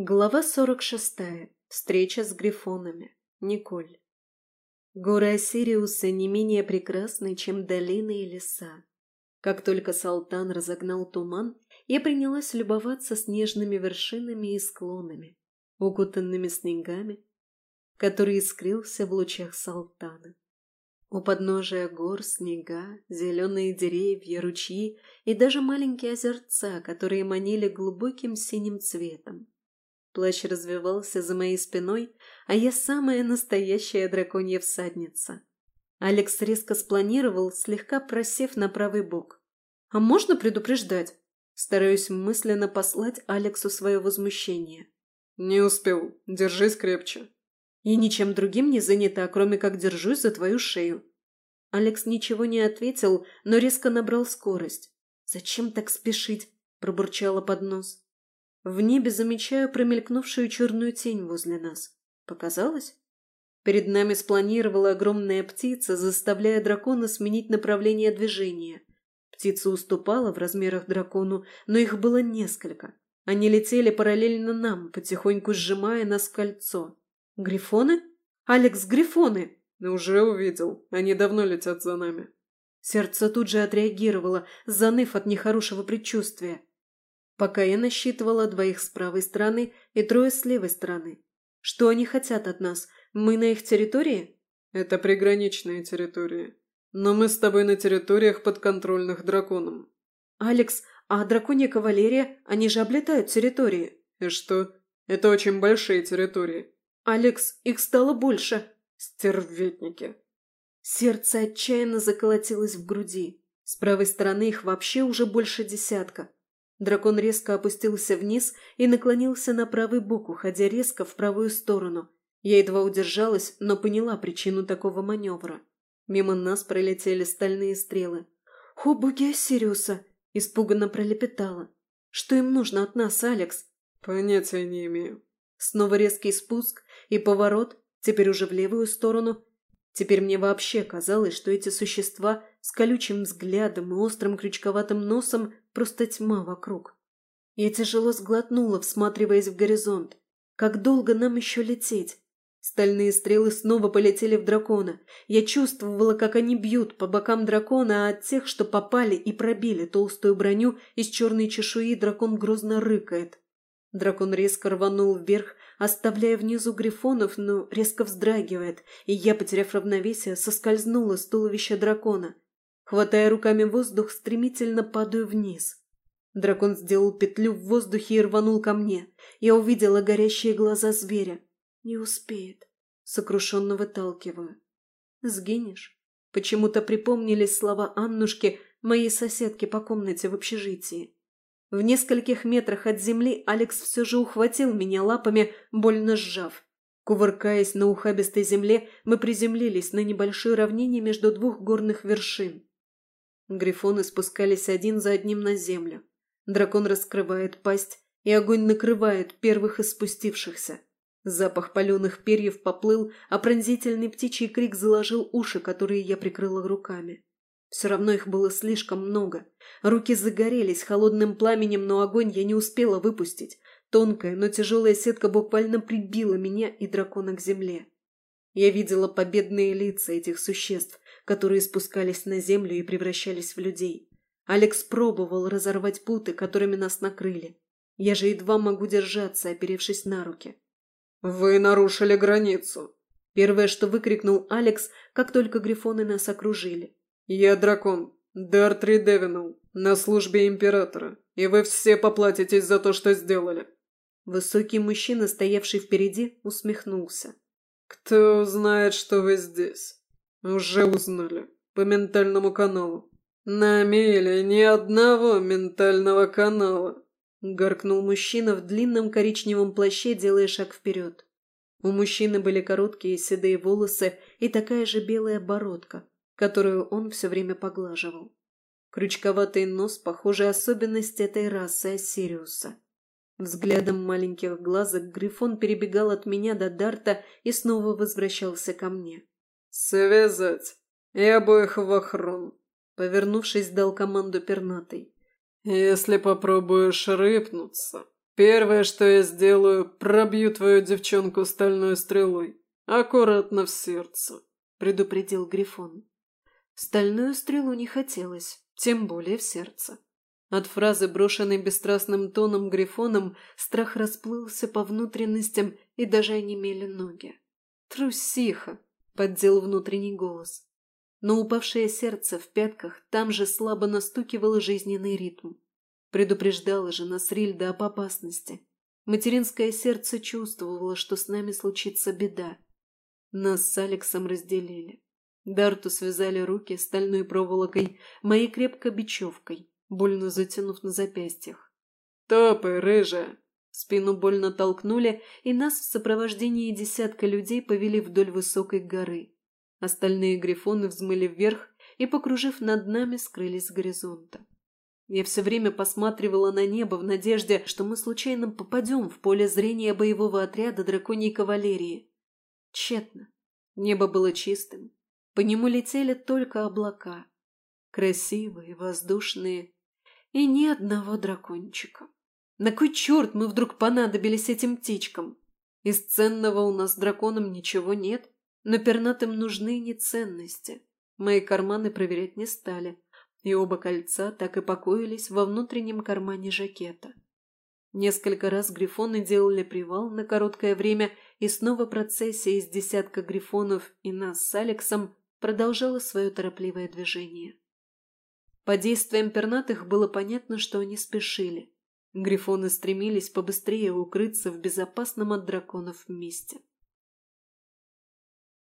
Глава 46. Встреча с грифонами. Николь. Горы Осириуса не менее прекрасны, чем долины и леса. Как только Салтан разогнал туман, я принялась любоваться снежными вершинами и склонами, укутанными снегами, который искрился в лучах Салтана. У подножия гор снега, зеленые деревья, ручьи и даже маленькие озерца, которые манили глубоким синим цветом. Плащ развивался за моей спиной, а я самая настоящая драконья всадница. Алекс резко спланировал, слегка просев на правый бок. «А можно предупреждать?» Стараюсь мысленно послать Алексу свое возмущение. «Не успел. Держись крепче». «Я ничем другим не занята, кроме как держусь за твою шею». Алекс ничего не ответил, но резко набрал скорость. «Зачем так спешить?» – пробурчала под нос. В небе замечаю промелькнувшую черную тень возле нас. Показалось? Перед нами спланировала огромная птица, заставляя дракона сменить направление движения. Птица уступала в размерах дракону, но их было несколько. Они летели параллельно нам, потихоньку сжимая нас в кольцо. «Грифоны? Алекс, грифоны!» «Уже увидел. Они давно летят за нами». Сердце тут же отреагировало, заныв от нехорошего предчувствия пока я насчитывала двоих с правой стороны и трое с левой стороны. Что они хотят от нас? Мы на их территории? Это приграничные территории. Но мы с тобой на территориях, подконтрольных драконом. Алекс, а драконья кавалерия, они же облетают территории. И что? Это очень большие территории. Алекс, их стало больше. Стерветники. Сердце отчаянно заколотилось в груди. С правой стороны их вообще уже больше десятка. Дракон резко опустился вниз и наклонился на правый бок, уходя резко в правую сторону. Я едва удержалась, но поняла причину такого маневра. Мимо нас пролетели стальные стрелы. «О, боги Осириуса!» – испуганно пролепетала. «Что им нужно от нас, Алекс?» «Понятия не имею». Снова резкий спуск и поворот, теперь уже в левую сторону. Теперь мне вообще казалось, что эти существа с колючим взглядом и острым крючковатым носом просто тьма вокруг. Я тяжело сглотнула, всматриваясь в горизонт. Как долго нам еще лететь? Стальные стрелы снова полетели в дракона. Я чувствовала, как они бьют по бокам дракона, а от тех, что попали и пробили толстую броню из черной чешуи, дракон грозно рыкает. Дракон резко рванул вверх, оставляя внизу грифонов, но резко вздрагивает, и я, потеряв равновесие, соскользнула с туловища дракона. Хватая руками воздух, стремительно падаю вниз. Дракон сделал петлю в воздухе и рванул ко мне. Я увидела горящие глаза зверя. Не успеет. Сокрушенно выталкиваю. Сгинешь? Почему-то припомнились слова Аннушки, моей соседки по комнате в общежитии. В нескольких метрах от земли Алекс все же ухватил меня лапами, больно сжав. Кувыркаясь на ухабистой земле, мы приземлились на небольшой равнине между двух горных вершин. Грифоны спускались один за одним на землю. Дракон раскрывает пасть, и огонь накрывает первых из спустившихся. Запах паленых перьев поплыл, а пронзительный птичий крик заложил уши, которые я прикрыла руками. Все равно их было слишком много. Руки загорелись холодным пламенем, но огонь я не успела выпустить. Тонкая, но тяжелая сетка буквально прибила меня и дракона к земле. Я видела победные лица этих существ, которые спускались на землю и превращались в людей. Алекс пробовал разорвать путы, которыми нас накрыли. Я же едва могу держаться, оперевшись на руки. «Вы нарушили границу!» Первое, что выкрикнул Алекс, как только грифоны нас окружили. «Я дракон, Дартри Девинал, на службе Императора, и вы все поплатитесь за то, что сделали!» Высокий мужчина, стоявший впереди, усмехнулся. «Кто знает, что вы здесь?» «Уже узнали. По ментальному каналу». «На Меле ни одного ментального канала», — гаркнул мужчина в длинном коричневом плаще, делая шаг вперед. У мужчины были короткие седые волосы и такая же белая бородка, которую он все время поглаживал. Крючковатый нос, похожий особенность этой расы Осириуса. Взглядом маленьких глазок Грифон перебегал от меня до Дарта и снова возвращался ко мне. «Связать! И обоих в охрон!» Повернувшись, дал команду пернатой. «Если попробуешь рыпнуться, Первое, что я сделаю, пробью твою девчонку стальной стрелой. Аккуратно в сердце», — предупредил Грифон. Стальную стрелу не хотелось, тем более в сердце. От фразы, брошенной бесстрастным тоном Грифоном, страх расплылся по внутренностям и даже онемели ноги. «Трусиха!» — поддел внутренний голос. Но упавшее сердце в пятках там же слабо настукивало жизненный ритм. Предупреждала же нас Рильда об опасности. Материнское сердце чувствовало, что с нами случится беда. Нас с Алексом разделили. Дарту связали руки стальной проволокой, моей крепко бечевкой, больно затянув на запястьях. «Топай, рыжая!» Спину больно толкнули, и нас в сопровождении десятка людей повели вдоль высокой горы. Остальные грифоны взмыли вверх и, покружив над нами, скрылись с горизонта. Я все время посматривала на небо в надежде, что мы случайно попадем в поле зрения боевого отряда драконьей кавалерии. Тщетно. Небо было чистым. По нему летели только облака. Красивые, воздушные. И ни одного дракончика. На кой черт мы вдруг понадобились этим птичкам? Из ценного у нас драконом ничего нет, но пернатым нужны не ценности. Мои карманы проверять не стали и оба кольца так и покоились во внутреннем кармане жакета. Несколько раз грифоны делали привал на короткое время, и снова процессия из десятка грифонов и нас с Алексом продолжала свое торопливое движение. По действиям пернатых было понятно, что они спешили. Грифоны стремились побыстрее укрыться в безопасном от драконов месте.